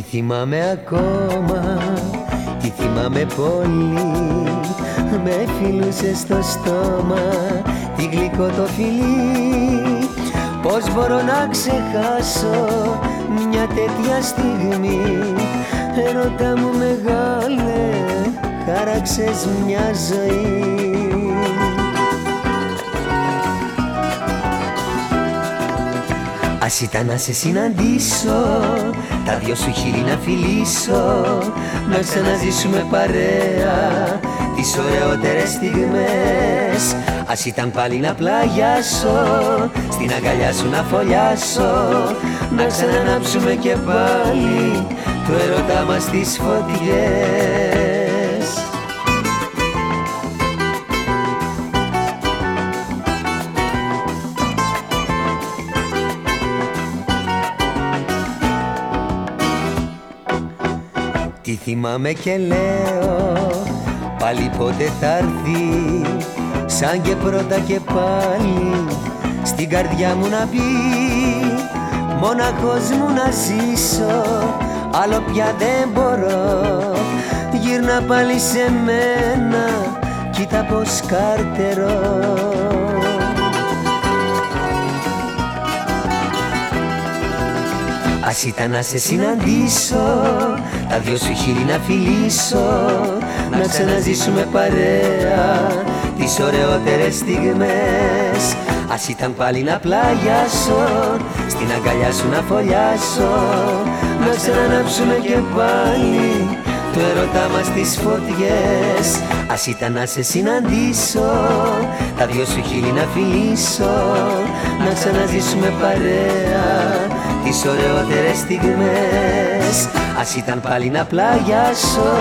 θυμάμαι ακόμα, τι θυμάμαι πολύ. Με φιλούσες στο στόμα, τι γλυκό το φιλί. Πώς μπορώ να ξεχάσω μια τέτοια στιγμή; Ερώτα μου μεγάλε, χάραξες μια ζωή. Ας ήταν να σε συναντήσω Τα δυο σου χείλη να φιλήσω Να ξαναζήσουμε παρέα Τις ωραιότερες στιγμές. Ας ήταν πάλι να πλαγιάσω Στην αγκαλιά σου να φωλιάσω Να ξανανάψουμε και πάλι Το έρωτά μας τις φωτιές Τι θυμάμαι και λέω Πάλι πότε θα έρθει. Σαν και πρώτα και πάλι Στην καρδιά μου να πει Μοναχός μου να ζήσω Άλλο πια δεν μπορώ. Γύρνα πάλι σε μένα Κοίτα πως καρτερώ Ας ήταν να σε συναντήσω Τα δυο σου χείλη να φιλήσω Να ξαναζήσουμε παρέα Τις ωραιότερες στιγμές. Ας ήταν πάλι να πλαγιάσω Στην αγκαλιά σου να φωλιάσω Να ξανανάψουμε και πάλι το έρωτά μας τις φωτιές. Ας ήταν να σε συναντήσω Τα δυο σου χείλη να φιλήσω Να ξαναζήσουμε παρέα Τις ωραιότερες στιγμές. Ας ήταν πάλι να πλαγιάσω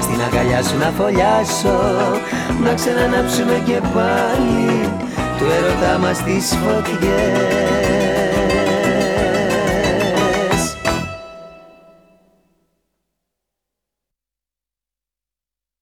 Στην αγκαλιά σου να φωλιάσω. Να ξανανάψουμε και πάλι Το έρωτά μας τις φωτιές